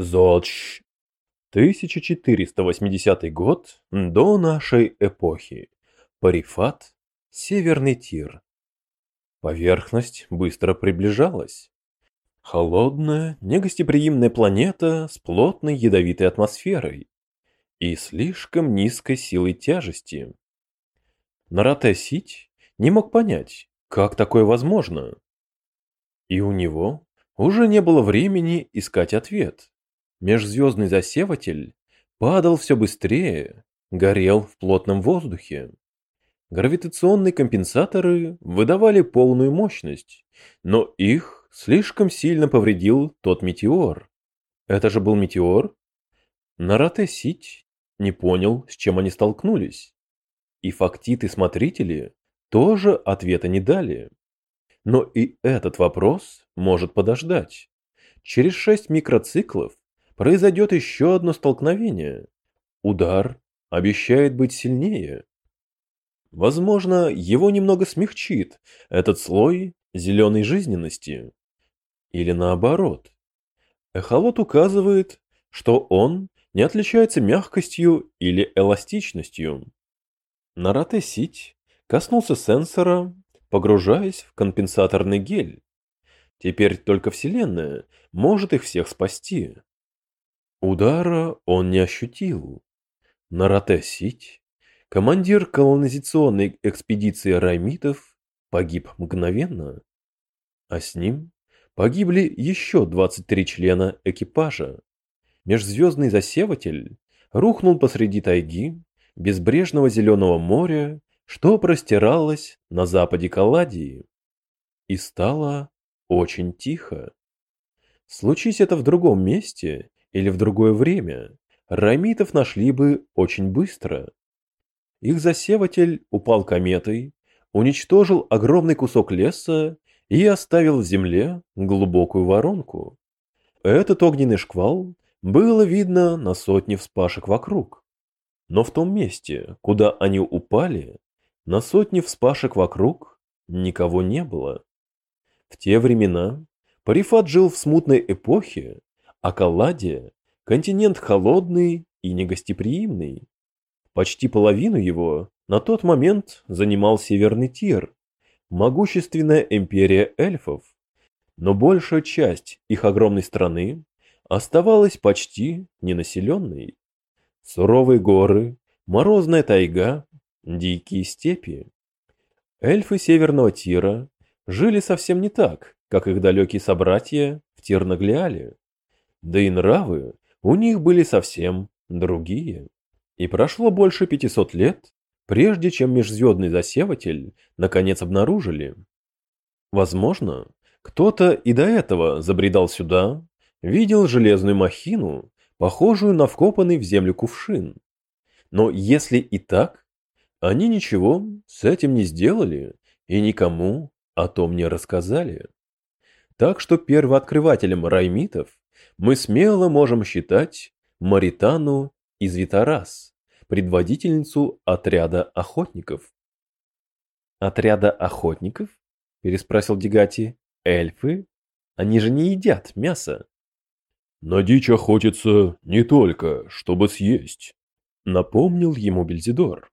Зодч. 1480 год до нашей эпохи. Парифат. Северный Тир. Поверхность быстро приближалась. Холодная, негостеприимная планета с плотной ядовитой атмосферой и слишком низкой силой тяжести. Наратесить не мог понять, как такое возможно. И у него уже не было времени искать ответ. Межзвездный засеватель падал все быстрее, горел в плотном воздухе. Гравитационные компенсаторы выдавали полную мощность, но их слишком сильно повредил тот метеор. Это же был метеор? Нарате-Сить не понял, с чем они столкнулись. И фактиты-смотрители тоже ответа не дали. Но и этот вопрос может подождать. Через шесть микроциклов произойдет еще одно столкновение. Удар обещает быть сильнее. Возможно, его немного смягчит этот слой зеленой жизненности. Или наоборот. Эхолот указывает, что он не отличается мягкостью или эластичностью. Нарате-сить коснулся сенсора, погружаясь в компенсаторный гель. Теперь только Вселенная может их всех спасти. Удара он не ощутил. Нарате-сить, командир колонизационной экспедиции раймитов, погиб мгновенно. А с ним погибли еще 23 члена экипажа. Межзвездный засеватель рухнул посреди тайги, безбрежного зеленого моря, что простиралось на западе Калладии. И стало очень тихо. Случись это в другом месте, или в другое время, рамитов нашли бы очень быстро. Их засеватель упал кометой, уничтожил огромный кусок леса и оставил в земле глубокую воронку. Этот огненный шквал было видно на сотни вспашек вокруг. Но в том месте, куда они упали, на сотни вспашек вокруг никого не было. В те времена Парифат жил в смутной эпохе, а Калладия – континент холодный и негостеприимный. Почти половину его на тот момент занимал Северный Тир, могущественная империя эльфов, но большая часть их огромной страны оставалась почти ненаселенной. Суровые горы, морозная тайга, дикие степи. Эльфы Северного Тира жили совсем не так, как их далекие собратья в Тирнаглиале. Да и нравы у них были совсем другие. И прошло больше 500 лет, прежде чем межзвездный засеватель наконец обнаружили. Возможно, кто-то и до этого забредал сюда, видел железную махину, похожую на вкопанный в землю кувшин. Но если и так, они ничего с этим не сделали и никому о том не рассказали. Так что первооткрывателем раймитов мы смело можем считать Маритану из Витарас, предводительницу отряда охотников. «Отряда охотников?» – переспросил Дегати. «Эльфы? Они же не едят мясо». «На дичь охотятся не только, чтобы съесть», – напомнил ему Бельзидор.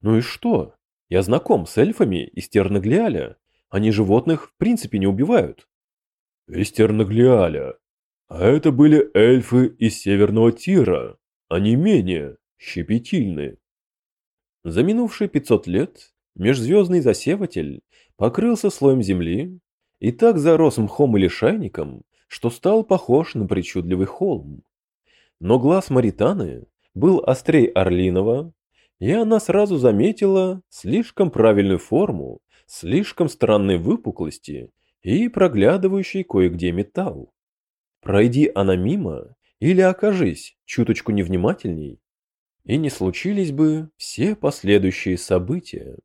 «Ну и что? Я знаком с эльфами из Тернаглиаля. Они животных в принципе не убивают». «Из Тернаглиаля. А это были эльфы из Северного Тира. Они менее щепетильны». За минувшие 500 лет межзвездный засеватель покрылся слоем земли и так зарос мхом и лишайником, что стал похож на причудливый холм. Но глаз Маританы был острей Орлинова, и она сразу заметила слишком правильную форму, слишком странной выпуклости и проглядывающий кое-где металл. Пройди она мимо или окажись чуточку невнимательней, и не случились бы все последующие события.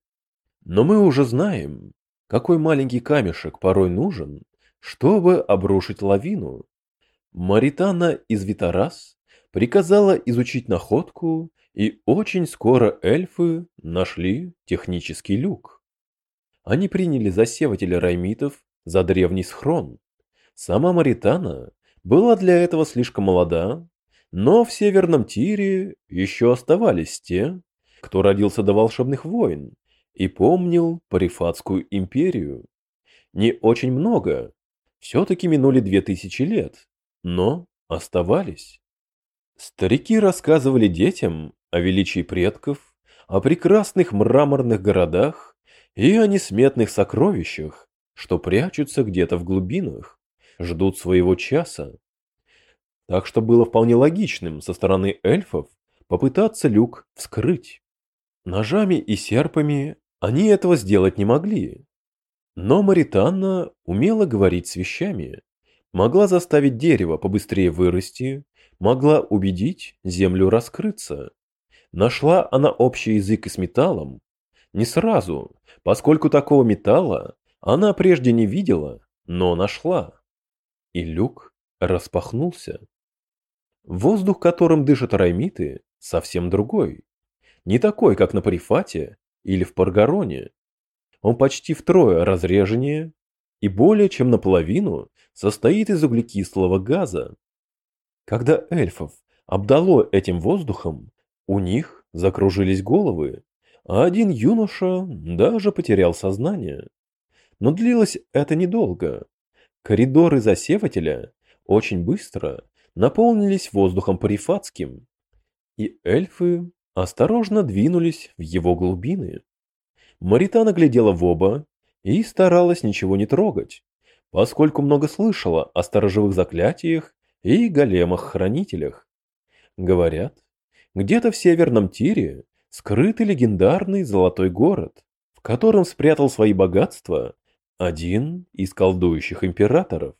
Но мы уже знаем, какой маленький камешек порой нужен, чтобы обрушить лавину. Маритана из Витарас приказала изучить находку, и очень скоро эльфы нашли технический люк. Они приняли засевателя раймитов за древний схрон. Сама Маритана была для этого слишком молода, но в Северном Тире еще оставались те, кто родился до волшебных войн и помнил Парифатскую империю. Не очень много, все-таки минули две тысячи лет, но оставались. Старики рассказывали детям о величии предков, о прекрасных мраморных городах и о несметных сокровищах, что прячутся где-то в глубинах, ждут своего часа. Так что было вполне логичным со стороны эльфов попытаться люк вскрыть. Ножами и серпами они этого сделать не могли. Но Маританна умела говорить с вещами, могла заставить дерево побыстрее вырасти, могла убедить землю раскрыться. Нашла она общий язык и с металлом? Не сразу, поскольку такого металла она прежде не видела, но нашла. И люк распахнулся. Воздух, которым дышат раймиты, совсем другой. Не такой, как на Парифате или в Паргароне. Он почти втрое разреженнее и более чем наполовину состоит из углекислого газа. Когда эльфов обдало этим воздухом, у них закружились головы, а один юноша даже потерял сознание. Но длилось это недолго. Коридоры засевателя очень быстро наполнились воздухом парифатским, и эльфы осторожно двинулись в его глубины. Маритана глядела в оба и старалась ничего не трогать, поскольку много слышала о сторожевых заклятиях и големах-хранителях. Говорят, где-то в северном Тире скрытый легендарный золотой город, в котором спрятал свои богатства один из колдующих императоров.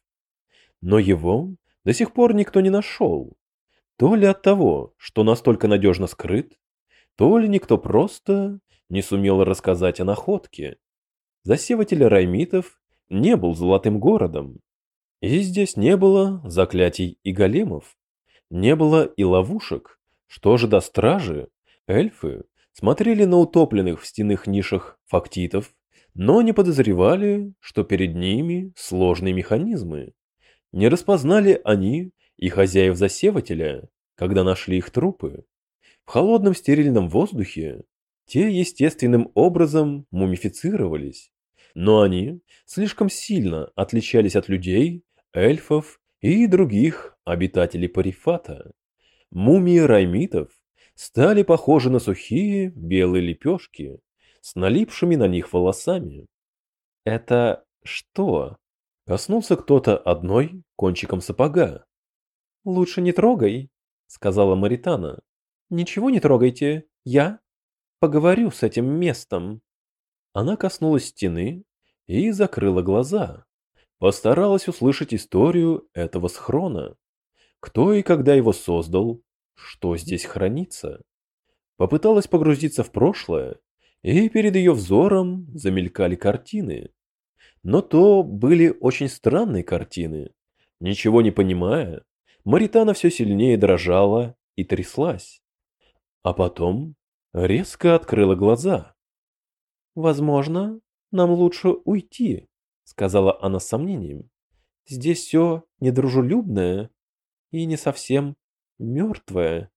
Но его до сих пор никто не нашел. То ли от того, что настолько надежно скрыт, то ли никто просто не сумел рассказать о находке. Засеватель раймитов не был золотым городом. И здесь не было заклятий и големов. Не было и ловушек. Что же до стражи, эльфы смотрели на утопленных в стенных нишах фактитов, но не подозревали, что перед ними сложные механизмы. Не распознали они и хозяев засевателя, когда нашли их трупы. В холодном стерильном воздухе те естественным образом мумифицировались, но они слишком сильно отличались от людей, эльфов и других обитателей Парифата. Мумии раймитов стали похожи на сухие белые лепешки с налипшими на них волосами. «Это что?» – коснулся кто-то одной кончиком сапога. «Лучше не трогай», – сказала Маритана. Ничего не трогайте, я поговорю с этим местом. Она коснулась стены и закрыла глаза. Постаралась услышать историю этого схрона. Кто и когда его создал, что здесь хранится. Попыталась погрузиться в прошлое, и перед ее взором замелькали картины. Но то были очень странные картины. Ничего не понимая, Маритана все сильнее дрожала и тряслась а потом резко открыла глаза. «Возможно, нам лучше уйти», — сказала она с сомнением. «Здесь все недружелюбное и не совсем мертвое».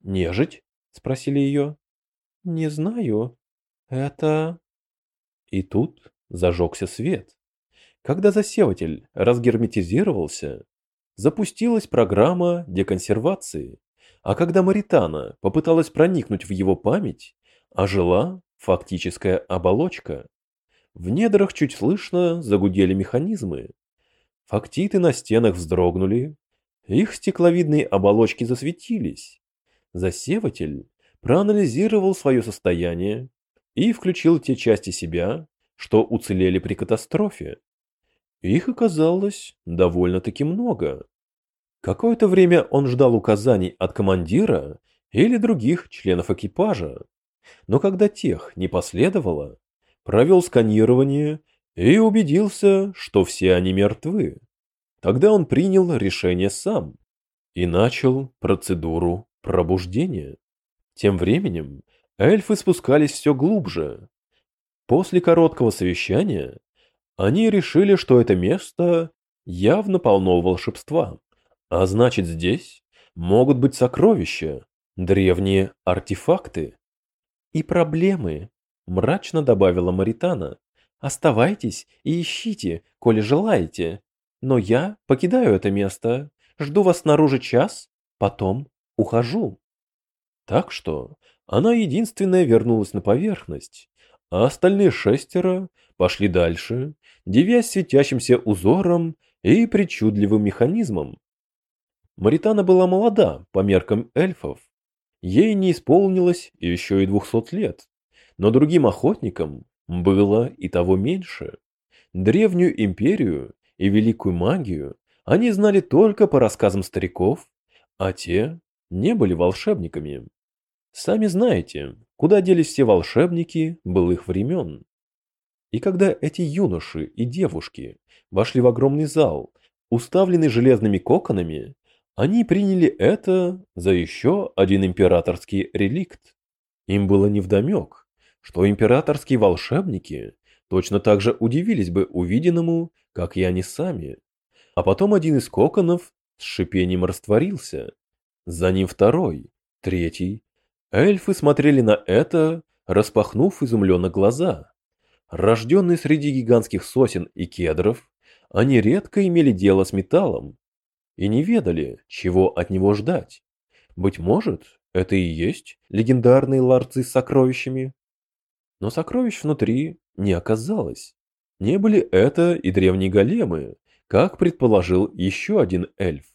«Нежить?» — спросили ее. «Не знаю. Это...» И тут зажегся свет. Когда засеватель разгерметизировался, запустилась программа деконсервации. А когда Маритана попыталась проникнуть в его память, ожила фактическая оболочка. В недрах чуть слышно загудели механизмы. Фактиты на стенах вздрогнули, их стекловидные оболочки засветились. Засеватель проанализировал свое состояние и включил те части себя, что уцелели при катастрофе. Их оказалось довольно-таки много. Какое-то время он ждал указаний от командира или других членов экипажа, но когда тех не последовало, провел сканирование и убедился, что все они мертвы. Тогда он принял решение сам и начал процедуру пробуждения. Тем временем эльфы спускались все глубже. После короткого совещания они решили, что это место явно полно волшебства. А значит, здесь могут быть сокровища, древние артефакты. И проблемы, мрачно добавила Маритана. Оставайтесь и ищите, коли желаете. Но я покидаю это место, жду вас снаружи час, потом ухожу. Так что она единственная вернулась на поверхность, а остальные шестеро пошли дальше, девясь светящимся узором и причудливым механизмом. Маритана была молода по меркам эльфов. Ей не исполнилось еще и двухсот лет, но другим охотникам было и того меньше. Древнюю империю и великую магию они знали только по рассказам стариков, а те не были волшебниками. Сами знаете, куда делись все волшебники былых времен. И когда эти юноши и девушки вошли в огромный зал, уставленный железными коконами, они приняли это за еще один императорский реликт. Им было невдомек, что императорские волшебники точно так же удивились бы увиденному, как и они сами. А потом один из коконов с шипением растворился. За ним второй, третий. Эльфы смотрели на это, распахнув изумленно глаза. Рожденные среди гигантских сосен и кедров, они редко имели дело с металлом и не ведали, чего от него ждать. Быть может, это и есть легендарные ларцы с сокровищами? Но сокровищ внутри не оказалось. Не были это и древние големы, как предположил еще один эльф.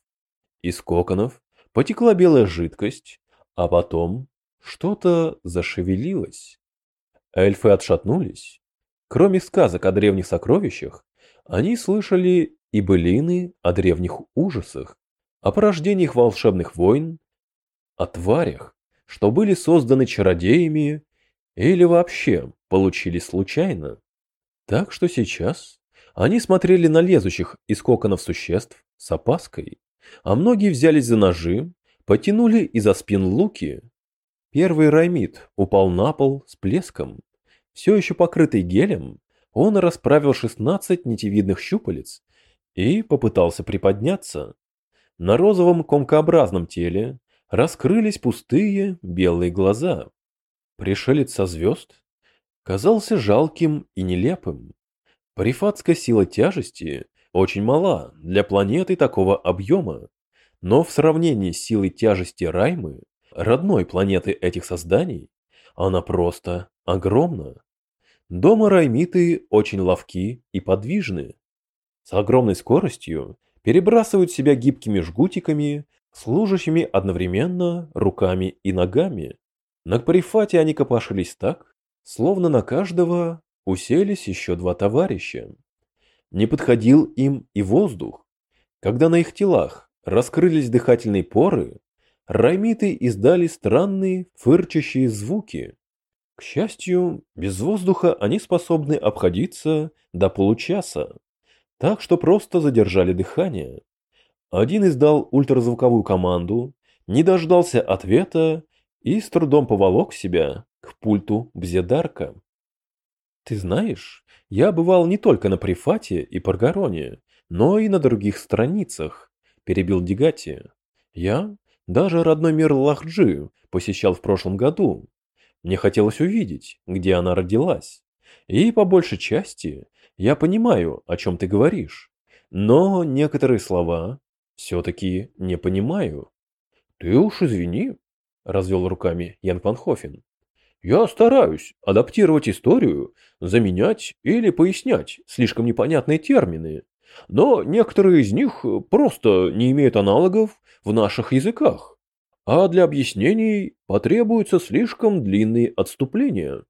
Из коконов потекла белая жидкость, а потом что-то зашевелилось. Эльфы отшатнулись. Кроме сказок о древних сокровищах, они слышали и былины о древних ужасах, о порождениях волшебных войн, о тварях, что были созданы чародеями или вообще получились случайно. Так что сейчас они смотрели на лезущих из коконов существ с опаской, а многие взялись за ножи, потянули из-за спин луки. Первый раймит упал на пол с плеском. Все еще покрытый гелем, он расправил 16 нитевидных щупалец и попытался приподняться. На розовом комкообразном теле раскрылись пустые белые глаза. Пришелец со звезд казался жалким и нелепым. Парифатская сила тяжести очень мала для планеты такого объема, но в сравнении с силой тяжести Раймы, родной планеты этих созданий, она просто огромна. Дома раймиты очень ловки и подвижны. С огромной скоростью перебрасывают себя гибкими жгутиками, служащими одновременно руками и ногами. На парифате они копошились так, словно на каждого уселись еще два товарища. Не подходил им и воздух. Когда на их телах раскрылись дыхательные поры, раймиты издали странные фырчащие звуки. К счастью, без воздуха они способны обходиться до получаса, так что просто задержали дыхание. Один издал ультразвуковую команду, не дождался ответа и с трудом поволок себя к пульту Бзедарка. Ты знаешь, я бывал не только на Прифате и Паргароне, но и на других страницах, перебил Дигати. Я даже родной мир Лахджи посещал в прошлом году. Мне хотелось увидеть, где она родилась. И по большей части я понимаю, о чем ты говоришь. Но некоторые слова все-таки не понимаю. Ты уж извини, развел руками Ян Ван Хофен. Я стараюсь адаптировать историю, заменять или пояснять слишком непонятные термины, но некоторые из них просто не имеют аналогов в наших языках, а для объяснений потребуются слишком длинные отступления.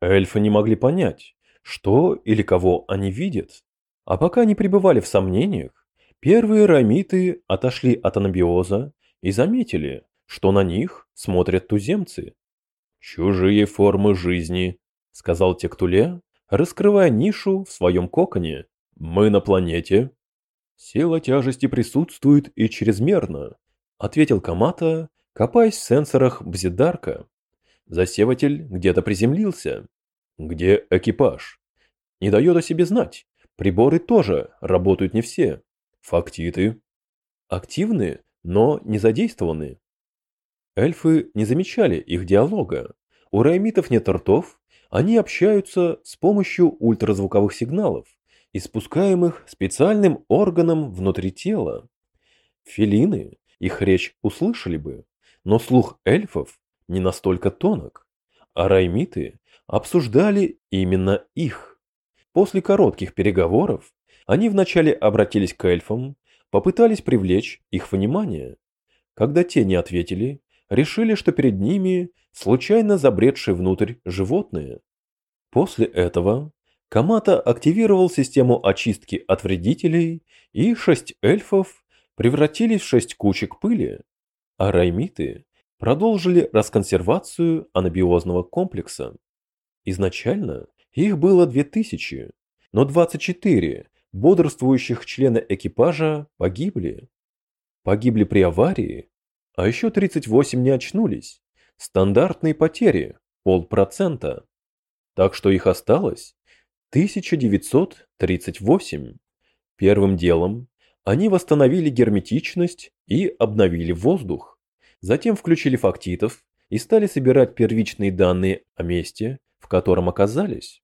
Эльфы не могли понять, что или кого они видят, а пока они пребывали в сомнениях, первые рамиты отошли от анабиоза и заметили, что на них смотрят туземцы. «Чужие формы жизни», — сказал Тектуле, раскрывая нишу в своем коконе. «Мы на планете». «Сила тяжести присутствует и чрезмерно», — ответил Камата, копаясь в сенсорах Бзидарка. Засеватель где-то приземлился. «Где экипаж?» «Не дает о себе знать. Приборы тоже работают не все. Фактиты активны, но не задействованы. Эльфы не замечали их диалога. У раймитов нет ртов, они общаются с помощью ультразвуковых сигналов, испускаемых специальным органом внутри тела. Филины их речь услышали бы, но слух эльфов не настолько тонок, а раймиты обсуждали именно их. После коротких переговоров они вначале обратились к эльфам, попытались привлечь их внимание. Когда те не ответили, решили, что перед ними случайно забредшие внутрь животные. После этого Камата активировал систему очистки от вредителей, и шесть эльфов превратились в шесть кучек пыли, а раймиты продолжили расконсервацию анабиозного комплекса. Изначально их было 2000, но 24 бодрствующих члена экипажа погибли. Погибли при аварии, а еще 38 не очнулись. Стандартные потери – полпроцента. Так что их осталось 1938. Первым делом они восстановили герметичность и обновили воздух. Затем включили фактитов и стали собирать первичные данные о месте, в котором оказались.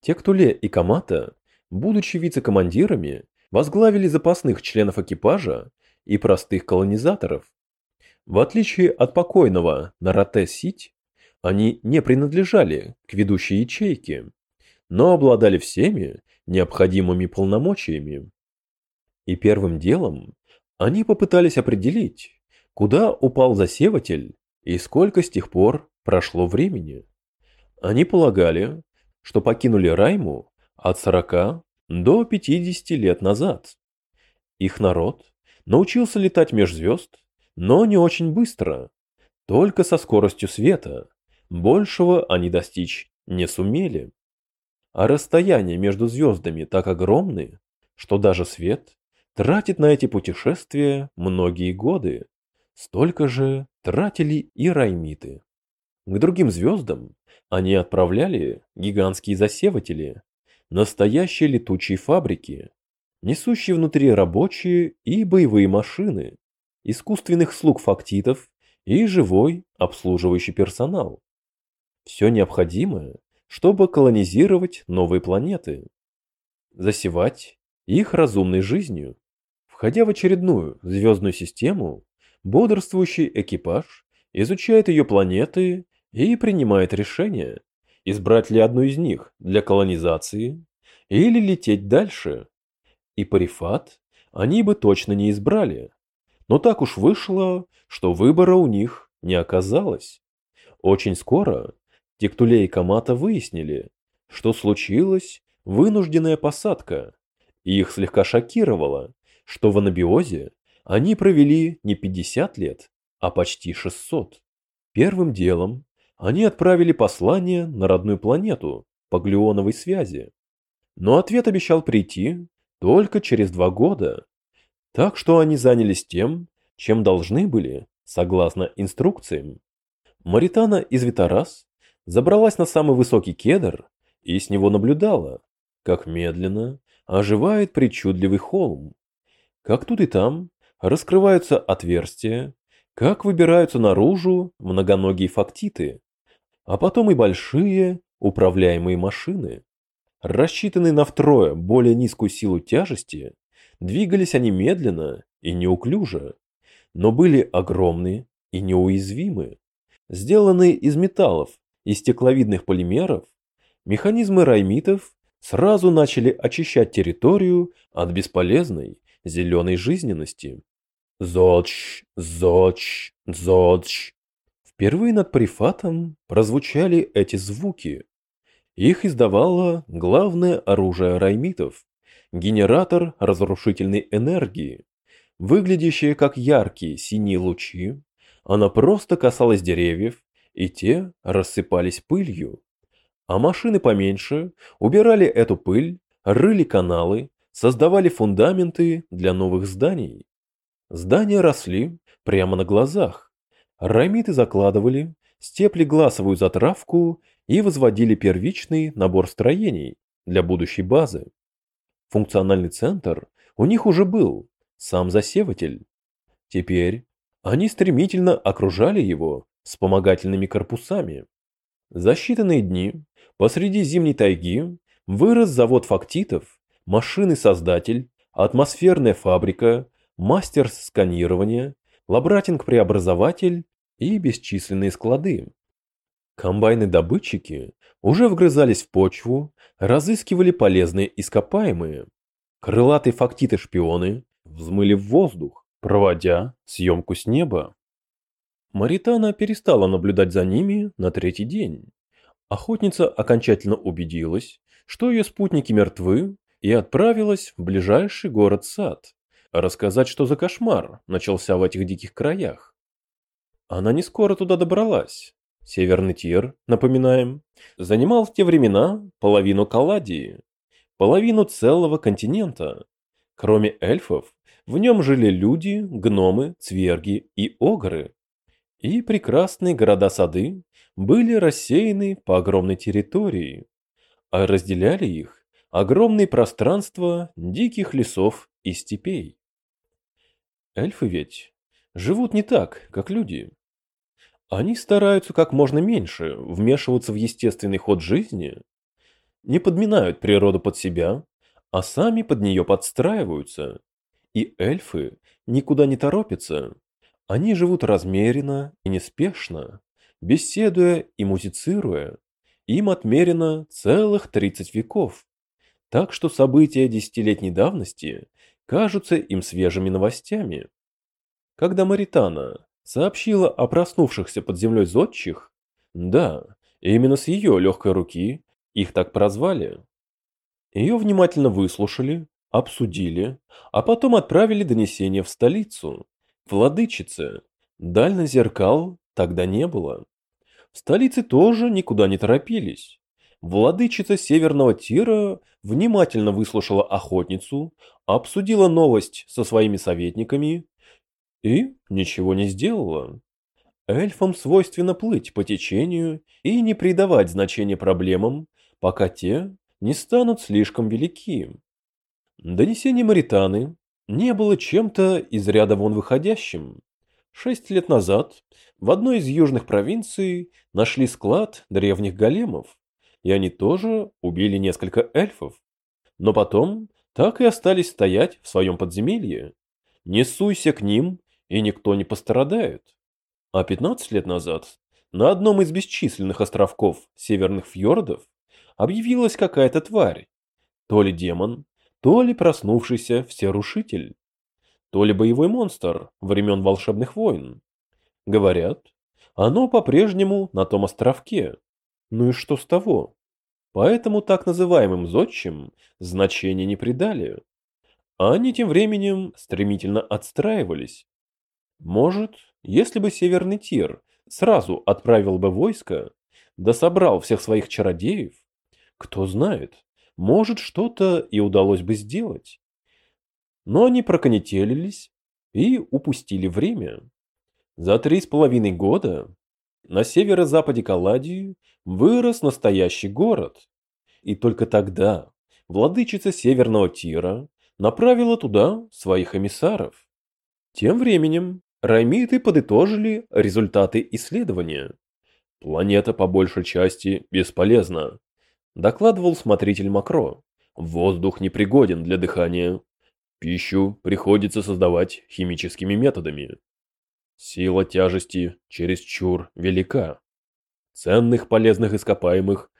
Тектуле и Камата будучи вице-командирами, возглавили запасных членов экипажа и простых колонизаторов. В отличие от покойного Нарате-Сить, они не принадлежали к ведущей ячейке, но обладали всеми необходимыми полномочиями. И первым делом они попытались определить, куда упал засеватель и сколько с тех пор прошло времени. Они полагали, что покинули Райму от 40 до 50 лет назад. Их народ научился летать меж звезд, но не очень быстро, только со скоростью света. Большего они достичь не сумели. А расстояния между звездами так огромны, что даже свет тратит на эти путешествия многие годы. Столько же тратили и раймиты. К другим звездам они отправляли гигантские засеватели, настоящие летучие фабрики, несущие внутри рабочие и боевые машины, искусственных слуг фактитов и живой обслуживающий персонал. Все необходимое, чтобы колонизировать новые планеты, засевать их разумной жизнью. Входя в очередную звездную систему, бодрствующий экипаж изучает ее планеты и принимает решения, избрать ли одну из них для колонизации или лететь дальше. И Парифат они бы точно не избрали. Но так уж вышло, что выбора у них не оказалось. Очень скоро Тектуле и Камата выяснили, что случилась вынужденная посадка, и их слегка шокировало, что в анабиозе они провели не 50 лет, а почти 600. Первым делом они отправили послание на родную планету по глюоновой связи. Но ответ обещал прийти только через два года. Так что они занялись тем, чем должны были, согласно инструкциям. Маритана из Витарас забралась на самый высокий кедр и с него наблюдала, как медленно оживает причудливый холм. Как тут и там раскрываются отверстия, как выбираются наружу многоногие фактиты, а потом и большие управляемые машины. Рассчитанные на втрое более низкую силу тяжести, двигались они медленно и неуклюже, но были огромны и неуязвимы. Сделанные из металлов и стекловидных полимеров, механизмы раймитов сразу начали очищать территорию от бесполезной зеленой жизненности. Зодч, зодч, зодч, Впервые над прифатом прозвучали эти звуки. Их издавало главное оружие раймитов – генератор разрушительной энергии. Выглядящие как яркие синие лучи, она просто касалась деревьев, и те рассыпались пылью. А машины поменьше убирали эту пыль, рыли каналы, создавали фундаменты для новых зданий. Здания росли прямо на глазах. Рамиты закладывали, степли гласовую затравку и возводили первичный набор строений для будущей базы. Функциональный центр у них уже был, сам засеватель. Теперь они стремительно окружали его вспомогательными корпусами. За считанные дни посреди зимней тайги вырос завод фактитов, машины-создатель, атмосферная фабрика, мастер сканирования, лабратинг-преобразователь и бесчисленные склады. Комбайны-добытчики уже вгрызались в почву, разыскивали полезные ископаемые. Крылатые фактиты-шпионы взмыли в воздух, проводя съемку с неба. Маритана перестала наблюдать за ними на третий день. Охотница окончательно убедилась, что ее спутники мертвы, и отправилась в ближайший город-сад, рассказать, что за кошмар начался в этих диких краях. Она не скоро туда добралась. Северный Тир, напоминаем, занимал в те времена половину Каладии, половину целого континента. Кроме эльфов, в нем жили люди, гномы, цверги и огры. И прекрасные города-сады были рассеяны по огромной территории, а разделяли их огромные пространства диких лесов и степей. Эльфы ведь живут не так, как люди. Они стараются как можно меньше вмешиваться в естественный ход жизни, не подминают природу под себя, а сами под нее подстраиваются. И эльфы никуда не торопятся. Они живут размеренно и неспешно, беседуя и музицируя. Им отмерено целых 30 веков. Так что события десятилетней давности кажутся им свежими новостями. Когда Маритана сообщила о проснувшихся под землей зодчих, да, именно с ее легкой руки их так прозвали. Ее внимательно выслушали, обсудили, а потом отправили донесение в столицу. Владычице, дально зеркал тогда не было. В столице тоже никуда не торопились. Владычица Северного Тира внимательно выслушала охотницу, обсудила новость со своими советниками и ничего не сделала. Эльфам свойственно плыть по течению и не придавать значения проблемам, пока те не станут слишком велики. Донесение Маританы не было чем-то из ряда вон выходящим. Шесть лет назад в одной из южных провинций нашли склад древних големов, и они тоже убили несколько эльфов. Но потом так и остались стоять в своем подземелье. Не суйся к ним и никто не пострадает. А 15 лет назад на одном из бесчисленных островков северных фьордов объявилась какая-то тварь. То ли демон, то ли проснувшийся всерушитель, то ли боевой монстр времен волшебных войн. Говорят, оно по-прежнему на том островке. Ну и что с того? Поэтому так называемым зодчим значения не придали. Они тем временем стремительно отстраивались, может, если бы Северный Тир сразу отправил бы войско, да собрал всех своих чародеев, кто знает, может, что-то и удалось бы сделать. Но они проконетелились и упустили время. За три с половиной года на северо-западе Каладии вырос настоящий город. И только тогда владычица Северного Тира направила туда своих эмиссаров. Тем временем Раймиты подытожили результаты исследования. Планета по большей части бесполезна, докладывал смотритель Макро. Воздух непригоден для дыхания. Пищу приходится создавать химическими методами. Сила тяжести чересчур велика. Ценных полезных ископаемых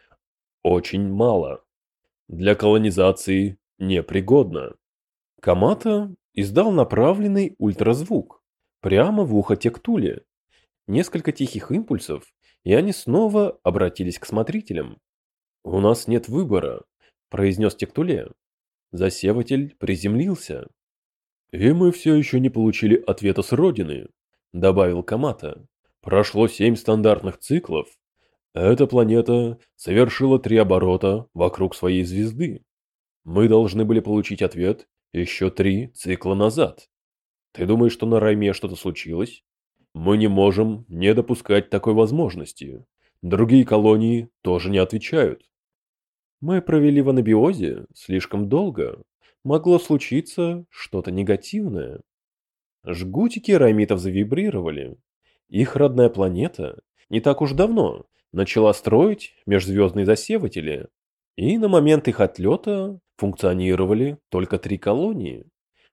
очень мало. Для колонизации непригодно. Камата издал направленный ультразвук прямо в ухо Тектуле. Несколько тихих импульсов, и они снова обратились к смотрителям. «У нас нет выбора», – произнес Тектуле. Засеватель приземлился. «И мы все еще не получили ответа с Родины», – добавил Камата. «Прошло семь стандартных циклов. Эта планета совершила три оборота вокруг своей звезды. Мы должны были получить ответ еще три цикла назад. Ты думаешь, что на Райме что-то случилось? Мы не можем не допускать такой возможности. Другие колонии тоже не отвечают. Мы провели в анабиозе слишком долго, могло случиться что-то негативное. Жгутики раймитов завибрировали. Их родная планета не так уж давно начала строить межзвездные засеватели, и на момент их отлета функционировали только три колонии.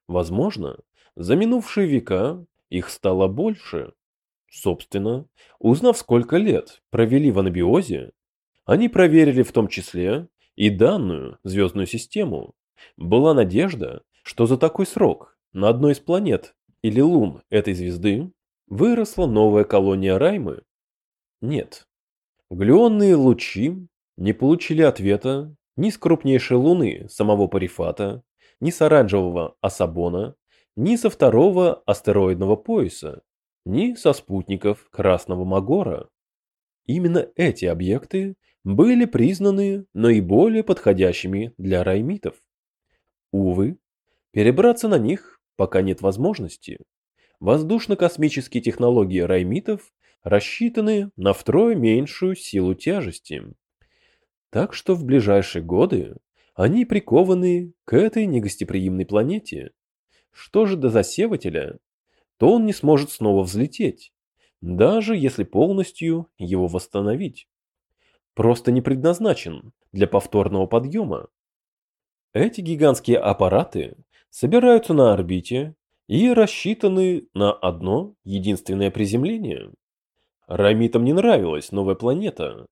Возможно, за минувшие века их стало больше. Собственно, узнав, сколько лет провели в анабиозе, они проверили в том числе и данную звездную систему. Была надежда, что за такой срок на одной из планет или лун этой звезды выросла новая колония Раймы. Нет. Глюонные лучи не получили ответа ни с крупнейшей луны самого Парифата, ни с оранжевого Асабона, ни со второго астероидного пояса, ни со спутников Красного Магора. Именно эти объекты были признаны наиболее подходящими для раймитов. Увы, перебраться на них пока нет возможности. Воздушно-космические технологии раймитов рассчитаны на втрое меньшую силу тяжести. Так что в ближайшие годы они прикованы к этой негостеприимной планете. Что же до засевателя, то он не сможет снова взлететь, даже если полностью его восстановить. Просто не предназначен для повторного подъема. Эти гигантские аппараты собираются на орбите и рассчитаны на одно единственное приземление. Рамитам не нравилась новая планета,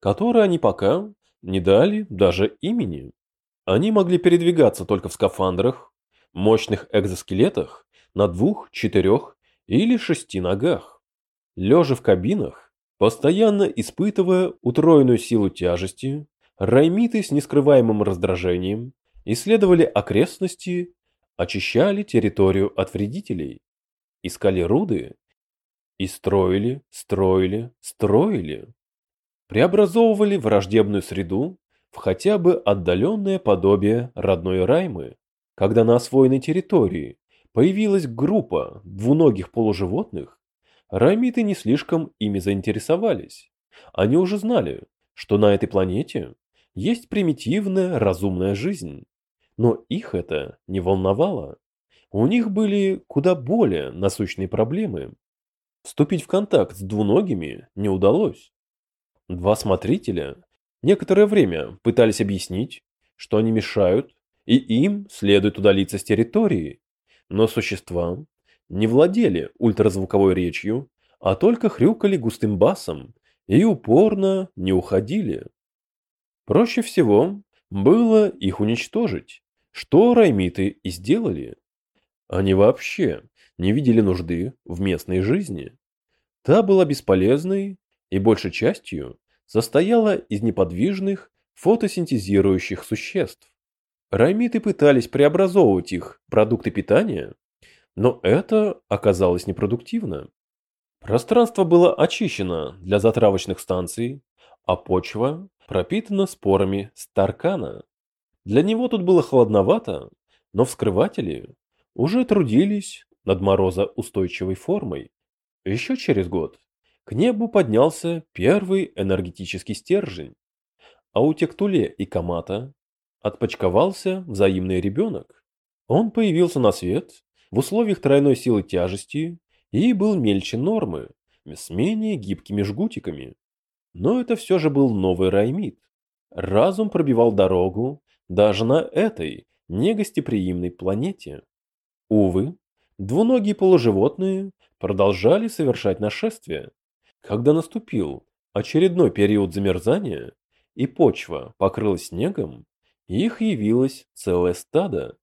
которой они пока не дали даже имени. Они могли передвигаться только в скафандрах, мощных экзоскелетах на двух, четырех или шести ногах. Лежа в кабинах, постоянно испытывая утроенную силу тяжести, раймиты с нескрываемым раздражением исследовали окрестности, очищали территорию от вредителей, искали руды и строили, строили, строили. Преобразовывали враждебную среду в хотя бы отдаленное подобие родной Раймы, когда на освоенной территории появилась группа двуногих полуживотных, раймиты не слишком ими заинтересовались. Они уже знали, что на этой планете есть примитивная разумная жизнь. Но их это не волновало. У них были куда более насущные проблемы. Вступить в контакт с двуногими не удалось. Два смотрителя некоторое время пытались объяснить, что они мешают, и им следует удалиться с территории. Но существа не владели ультразвуковой речью, а только хрюкали густым басом и упорно не уходили. Проще всего было их уничтожить, что раймиты и сделали. Они вообще не видели нужды в местной жизни. Та была бесполезной и большей частью состояла из неподвижных фотосинтезирующих существ. Раймиты пытались преобразовывать их продукты питания, но это оказалось непродуктивно. Пространство было очищено для затравочных станций, а почва пропитана спорами старкана. Для него тут было холодновато, но вскрыватели уже трудились над морозоустойчивой формой. Еще через год к небу поднялся первый энергетический стержень, а у Тектуле и Камата отпочковался взаимный ребенок. Он появился на свет в условиях тройной силы тяжести и был мельче нормы, с менее гибкими жгутиками. Но это все же был новый Раймит. Разум пробивал дорогу даже на этой негостеприимной планете. Увы, двуногие полуживотные продолжали совершать нашествия. Когда наступил очередной период замерзания и почва покрылась снегом, их явилось целое стадо,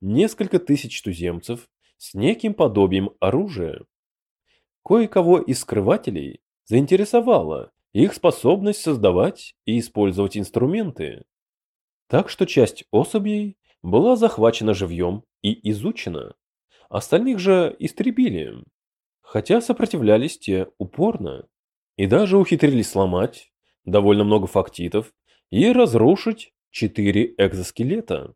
несколько тысяч туземцев с неким подобием оружия. Кое-кого из скрывателей заинтересовала их способность создавать и использовать инструменты. Так что часть особей была захвачена живьем и изучена. Остальных же истребили, хотя сопротивлялись те упорно. И даже ухитрились сломать довольно много фактитов и разрушить четыре экзоскелета.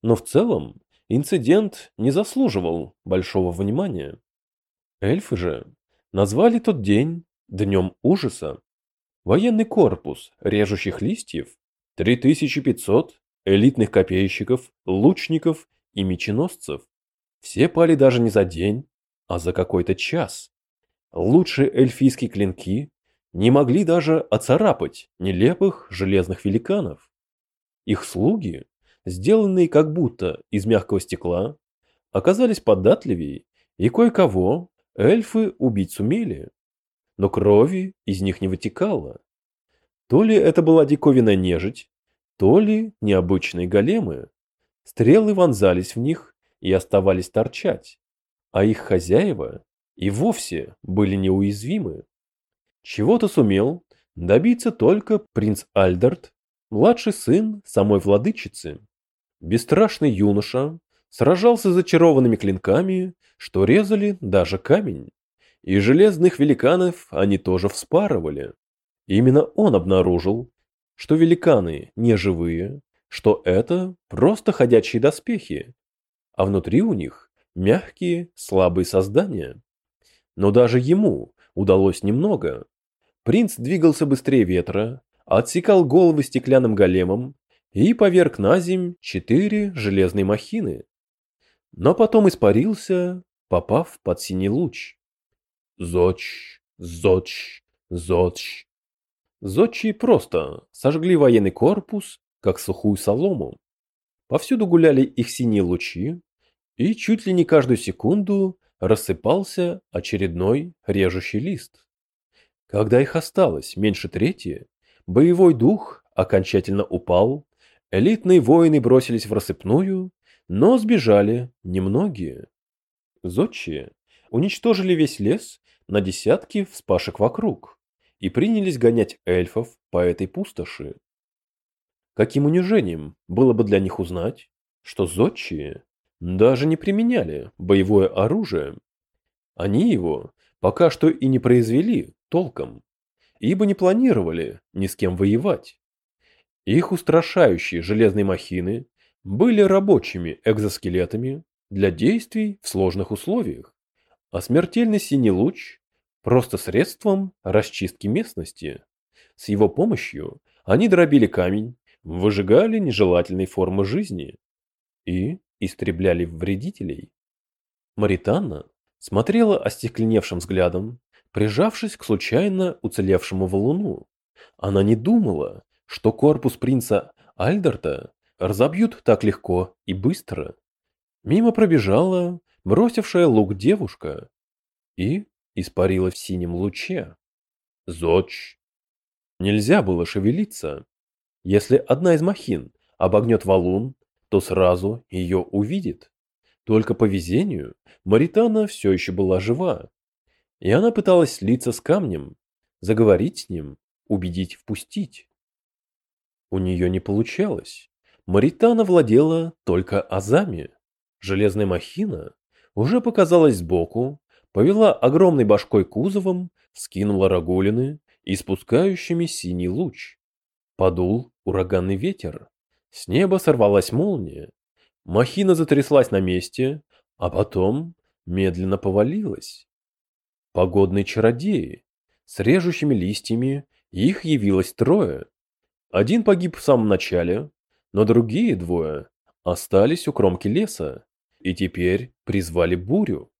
Но в целом инцидент не заслуживал большого внимания. Эльфы же назвали тот день Днем Ужаса. Военный корпус режущих листьев, 3500 элитных копейщиков, лучников и меченосцев. Все пали даже не за день, а за какой-то час. Лучшие эльфийские клинки не могли даже оцарапать нелепых железных великанов. Их слуги, сделанные как будто из мягкого стекла, оказались податливее, и кое-кого эльфы убить сумели. Но крови из них не вытекало. То ли это была диковинная нежить, то ли необычные големы. Стрелы вонзались в них и оставались торчать, а их хозяева и вовсе были неуязвимы. Чего-то сумел добиться только принц Альдерт, младший сын самой владычицы. Бесстрашный юноша сражался с зачарованными клинками, что резали даже камень. И железных великанов они тоже вспарывали. Именно он обнаружил, что великаны не живые, что это просто ходячие доспехи, а внутри у них мягкие, слабые создания. Но даже ему удалось немного. Принц двигался быстрее ветра, отсекал головы стеклянным големом и поверг на земь четыре железные махины. Но потом испарился, попав под синий луч. Зоч, зоч, зоч. Зодчи просто сожгли военный корпус, как сухую солому. Повсюду гуляли их синие лучи, и чуть ли не каждую секунду рассыпался очередной режущий лист. Когда их осталось меньше трети, боевой дух окончательно упал, элитные воины бросились в рассыпную, но сбежали немногие. Зодчие уничтожили весь лес на десятки вспашек вокруг и принялись гонять эльфов по этой пустоши. Каким унижением было бы для них узнать, что зодчие даже не применяли боевое оружие. Они его пока что и не произвели толком, ибо не планировали ни с кем воевать. Их устрашающие железные махины были рабочими экзоскелетами для действий в сложных условиях, а смертельный синий луч просто средством расчистки местности. С его помощью они дробили камень, выжигали нежелательные формы жизни и истребляли вредителей. Маританна смотрела остекленевшим взглядом, прижавшись к случайно уцелевшему валуну. Она не думала, что корпус принца Альдерта разобьют так легко и быстро. Мимо пробежала бросившая лук девушка и испарилась в синем луче. Зодч. Нельзя было шевелиться. Если одна из махин обогнет валун, то сразу ее увидит. Только по везению Маритана все еще была жива. И она пыталась слиться с камнем, заговорить с ним, убедить впустить. У нее не получалось. Маритана владела только азами. Железная махина уже показалась сбоку, повела огромной башкой кузовом, скинула рогулины и спускающими синий луч. Подул ураганный ветер. С неба сорвалась молния. Махина затряслась на месте, а потом медленно повалилась. Погодные чародеи. С режущими листьями их явилось трое. Один погиб в самом начале, но другие двое остались у кромки леса и теперь призвали бурю.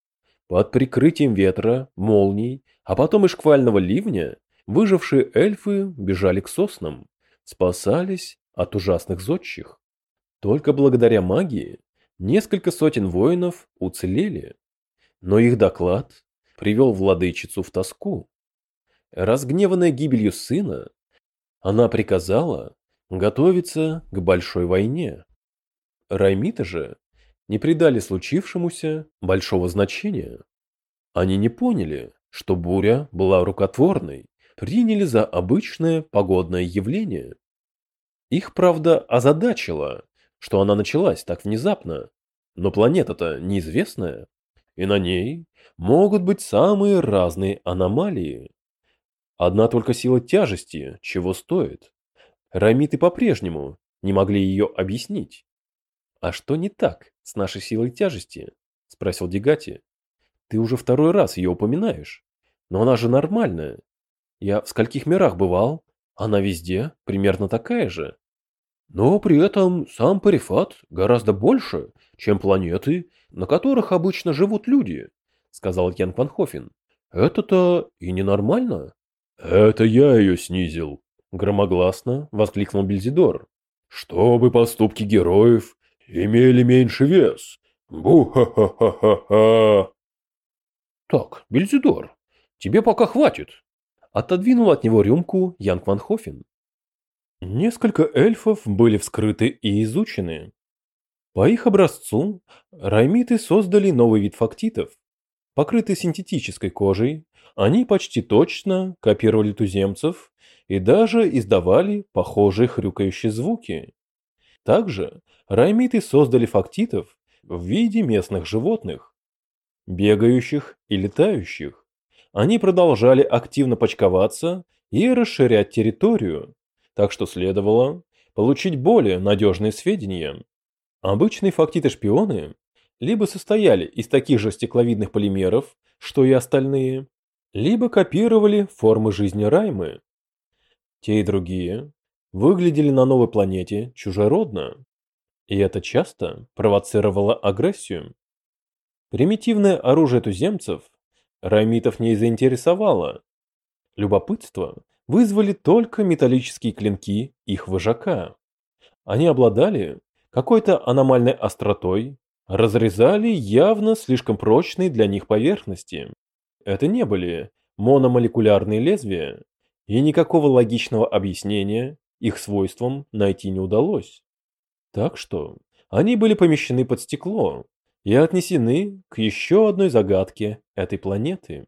Под прикрытием ветра, молний, а потом и шквального ливня выжившие эльфы бежали к соснам, спасались от ужасных зодчих. Только благодаря магии несколько сотен воинов уцелели, но их доклад привел владычицу в тоску. Разгневанная гибелью сына, она приказала готовиться к большой войне. Раймита же не придали случившемуся большого значения. Они не поняли, что буря была рукотворной, приняли за обычное погодное явление. Их, правда, озадачило, что она началась так внезапно. Но планета-то неизвестная, и на ней могут быть самые разные аномалии. Одна только сила тяжести чего стоит. Рамиты по-прежнему не могли ее объяснить. «А что не так с нашей силой тяжести?» – спросил Дегати. «Ты уже второй раз ее упоминаешь. Но она же нормальная. Я в скольких мирах бывал, она везде примерно такая же. Но при этом сам Парифат гораздо больше, чем планеты, на которых обычно живут люди, сказал Ян Ванхофен. Это-то и ненормально. Это я ее снизил, громогласно воскликнул Бельзидор. Чтобы поступки героев имели меньше вес. Бу-ха-ха-ха-ха-ха. Так, Бельзидор, тебе пока хватит. Отодвинул от него рюмку Янг Ван Хофен. Несколько эльфов были вскрыты и изучены. По их образцу раймиты создали новый вид фактитов. Покрытые синтетической кожей, они почти точно копировали туземцев и даже издавали похожие хрюкающие звуки. Также раймиты создали фактитов в виде местных животных, бегающих и летающих. Они продолжали активно почковаться и расширять территорию, так что следовало получить более надежные сведения. Обычные фактиты-шпионы либо состояли из таких же стекловидных полимеров, что и остальные, либо копировали формы жизни Раймы. Те и другие выглядели на новой планете чужеродно, и это часто провоцировало агрессию. Примитивное оружие туземцев раймитов не заинтересовало. Любопытство вызвали только металлические клинки их вожака. Они обладали какой-то аномальной остротой, разрезали явно слишком прочные для них поверхности. Это не были мономолекулярные лезвия, и никакого логичного объяснения их свойствам найти не удалось. Так что они были помещены под стекло и отнесены к еще одной загадке этой планеты.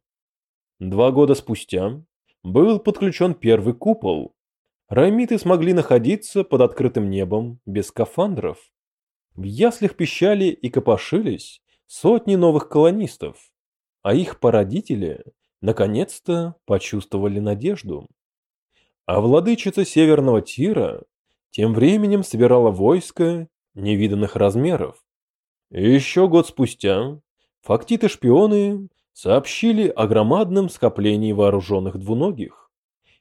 Два года спустя был подключен первый купол. Раймиты смогли находиться под открытым небом без скафандров. В яслях пищали и копошились сотни новых колонистов, а их породители наконец-то почувствовали надежду. А владычица Северного Тира тем временем собирала войско невиданных размеров. Еще год спустя фактиты-шпионы сообщили о громадном скоплении вооруженных двуногих.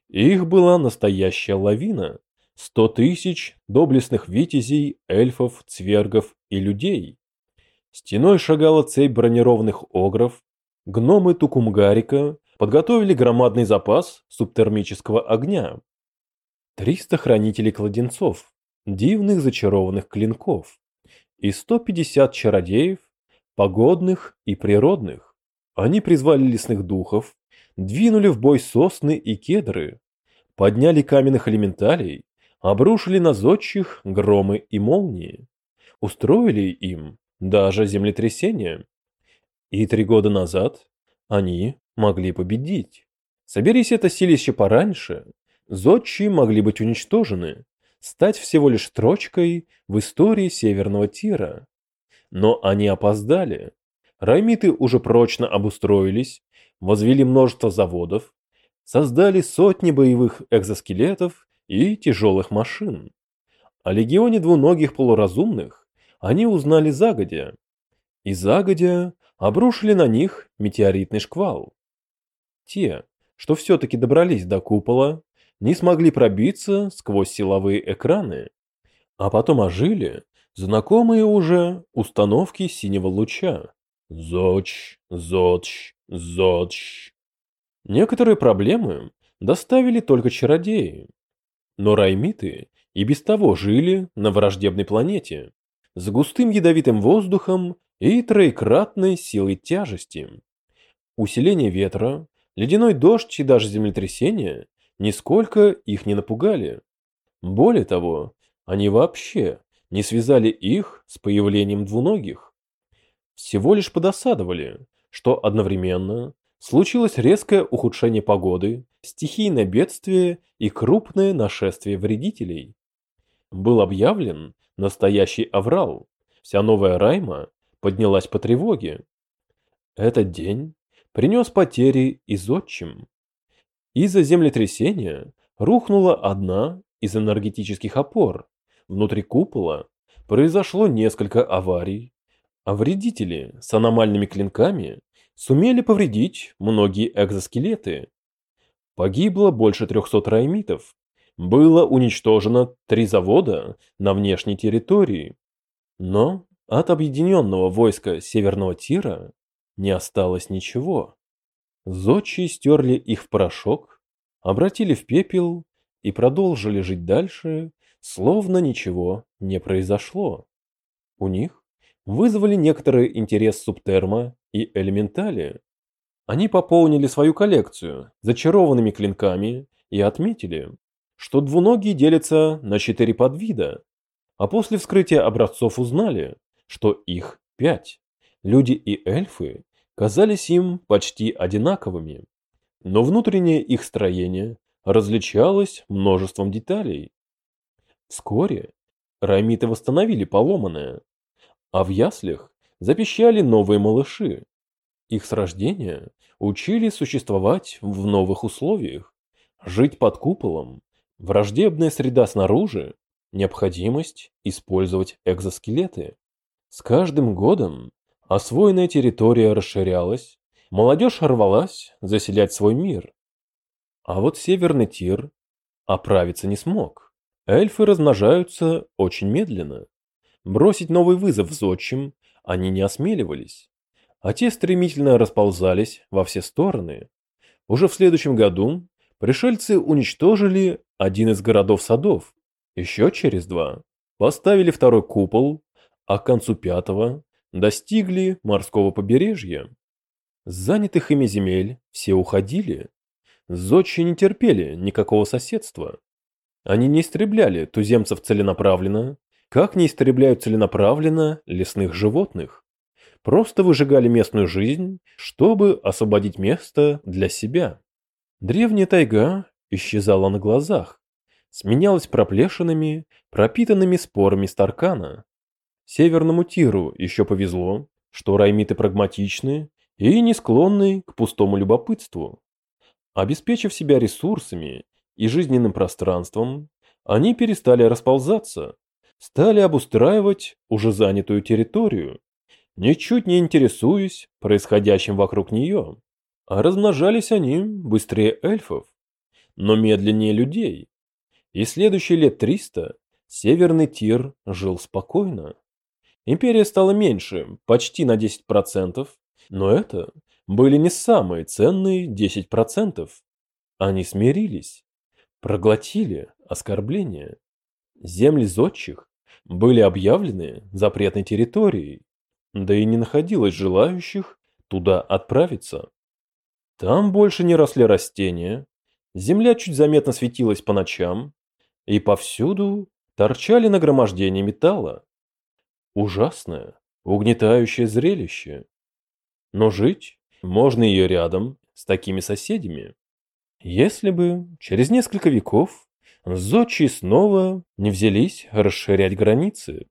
Их была настоящая лавина. Сто тысяч доблестных витязей, эльфов, цвергов и людей. Стеной шагала цепь бронированных огров. Гномы Тукумгарика подготовили громадный запас субтермического огня. Триста хранителей кладенцов, дивных зачарованных клинков. И сто пятьдесят чародеев, погодных и природных. Они призвали лесных духов, двинули в бой сосны и кедры, подняли каменных элементалей, обрушили на зодчих громы и молнии, устроили им даже землетрясение. И три года назад они могли победить. Соберись это силище пораньше, зодчие могли быть уничтожены, стать всего лишь строчкой в истории Северного Тира. Но они опоздали. Раймиты уже прочно обустроились, возвели множество заводов, создали сотни боевых экзоскелетов и тяжелых машин. О легионе двуногих полуразумных они узнали загодя, и загодя обрушили на них метеоритный шквал. Те, что все-таки добрались до купола, не смогли пробиться сквозь силовые экраны, а потом ожили знакомые уже установки синего луча. Зоч, зоч, зоч. Некоторые проблемы доставили только чародеи. Но раймиты и без того жили на враждебной планете, с густым ядовитым воздухом и троекратной силой тяжести. Усиление ветра, ледяной дождь и даже землетрясение нисколько их не напугали. Более того, они вообще не связали их с появлением двуногих всего лишь подосадовали, что одновременно случилось резкое ухудшение погоды, стихийное бедствие и крупное нашествие вредителей. Был объявлен настоящий аврал. Вся новая Райма поднялась по тревоге. Этот день принес потери из отчим. Из-за землетрясения рухнула одна из энергетических опор. Внутри купола произошло несколько аварий, а вредители с аномальными клинками сумели повредить многие экзоскелеты. Погибло больше 300 раймитов, было уничтожено три завода на внешней территории. Но от объединенного войска Северного Тира не осталось ничего. Зодчие стерли их в порошок, обратили в пепел и продолжили жить дальше, словно ничего не произошло. У них вызвали некоторый интерес субтерма и элементали. Они пополнили свою коллекцию зачарованными клинками и отметили, что двуногие делятся на четыре подвида, а после вскрытия образцов узнали, что их пять. Люди и эльфы казались им почти одинаковыми, но внутреннее их строение различалось множеством деталей. Вскоре раймиты восстановили поломанное, а в яслях запищали новые малыши. Их с рождения учили существовать в новых условиях, жить под куполом, враждебная среда снаружи, необходимость использовать экзоскелеты. С каждым годом освоенная территория расширялась, молодежь рвалась заселять свой мир. А вот северный тир оправиться не смог. Эльфы размножаются очень медленно. Бросить новый вызов зодчим они не осмеливались, а те стремительно расползались во все стороны. Уже в следующем году пришельцы уничтожили один из городов-садов, еще через два поставили второй купол а к концу пятого достигли морского побережья. С занятых ими земель все уходили. Зодчи не терпели никакого соседства. Они не истребляли туземцев целенаправленно, как не истребляют целенаправленно лесных животных. Просто выжигали местную жизнь, чтобы освободить место для себя. Древняя тайга исчезала на глазах, сменялась проплешинами, пропитанными спорами старкана. Северному Тиру еще повезло, что раймиты прагматичны и не склонны к пустому любопытству. Обеспечив себя ресурсами и жизненным пространством, они перестали расползаться, стали обустраивать уже занятую территорию, ничуть не интересуясь происходящим вокруг нее. А размножались они быстрее эльфов, но медленнее людей. И следующие лет триста Северный Тир жил спокойно. Империя стала меньше, почти на 10%, но это были не самые ценные 10%. Они смирились, проглотили оскорбления. Земли зодчих были объявлены запретной территорией, да и не находилось желающих туда отправиться. Там больше не росли растения, земля чуть заметно светилась по ночам, и повсюду торчали нагромождения металла. Ужасное, угнетающее зрелище. Но жить можно ее рядом с такими соседями. Если бы через несколько веков зодчие снова не взялись расширять границы.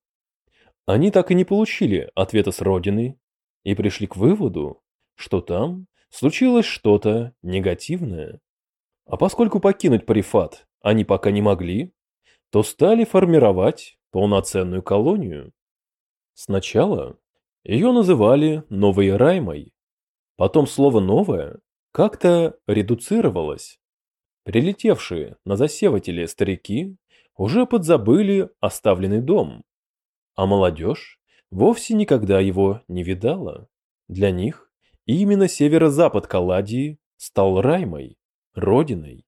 Они так и не получили ответа с родины и пришли к выводу, что там случилось что-то негативное. А поскольку покинуть Парифат они пока не могли, то стали формировать полноценную колонию. Сначала ее называли Новой Раймой, потом слово «новое» как-то редуцировалось. Прилетевшие на засеватели старики уже подзабыли оставленный дом, а молодежь вовсе никогда его не видала. Для них именно северо-запад Каладии стал Раймой, родиной.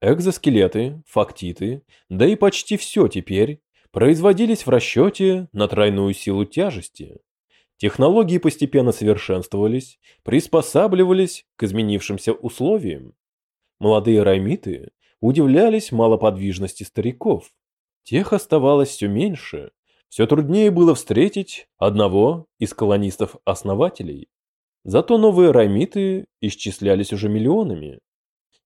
Экзоскелеты, фактиты, да и почти все теперь производились в расчете на тройную силу тяжести. Технологии постепенно совершенствовались, приспосабливались к изменившимся условиям. Молодые раймиты удивлялись малоподвижности стариков. Тех оставалось все меньше, все труднее было встретить одного из колонистов-основателей. Зато новые раймиты исчислялись уже миллионами.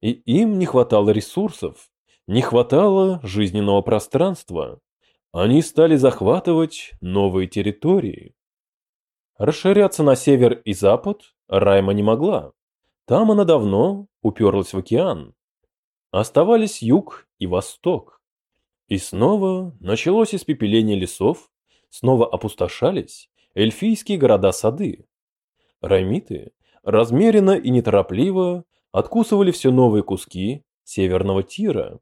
И им не хватало ресурсов, не хватало жизненного пространства. Они стали захватывать новые территории. Расширяться на север и запад Райма не могла. Там она давно уперлась в океан. Оставались юг и восток. И снова началось испепеление лесов, снова опустошались эльфийские города-сады. Раймиты размеренно и неторопливо откусывали все новые куски северного тира.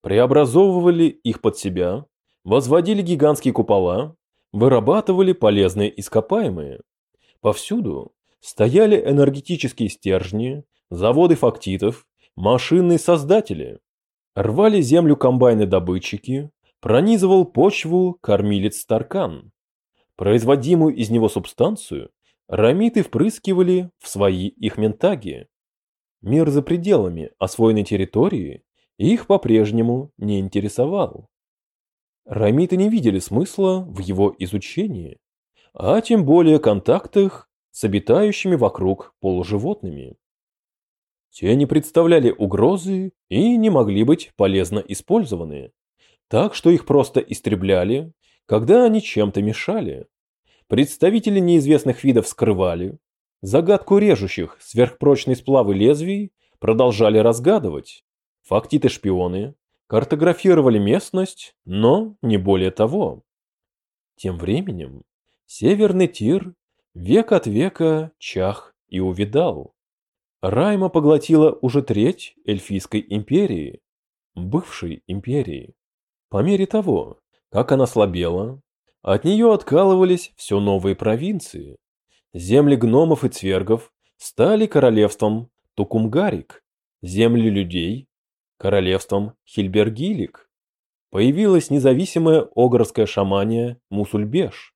преобразовывали их под себя, возводили гигантские купола, вырабатывали полезные ископаемые. Повсюду стояли энергетические стержни, заводы фактитов, машинные создатели. Рвали землю комбайны-добытчики, пронизывал почву кормилец Таркан. Производимую из него субстанцию рамиты впрыскивали в свои их ментаги. Мир за пределами освоенной территории их по-прежнему не интересовал. Рамиты не видели смысла в его изучении, а тем более контактах с обитающими вокруг полуживотными. Те не представляли угрозы и не могли быть полезно использованы, так что их просто истребляли, когда они чем-то мешали. Представители неизвестных видов скрывали, загадку режущих сверхпрочной сплавы лезвий продолжали разгадывать. Фактиты-шпионы картографировали местность, но не более того. Тем временем северный тир век от века чах и увидал. Райма поглотила уже треть эльфийской империи, бывшей империи. По мере того, как она слабела, от нее откалывались все новые провинции. Земли гномов и цвергов стали королевством Тукумгарик, земли людей – королевством Хильбергилик. Появилась независимая огорская шамания Мусульбеш.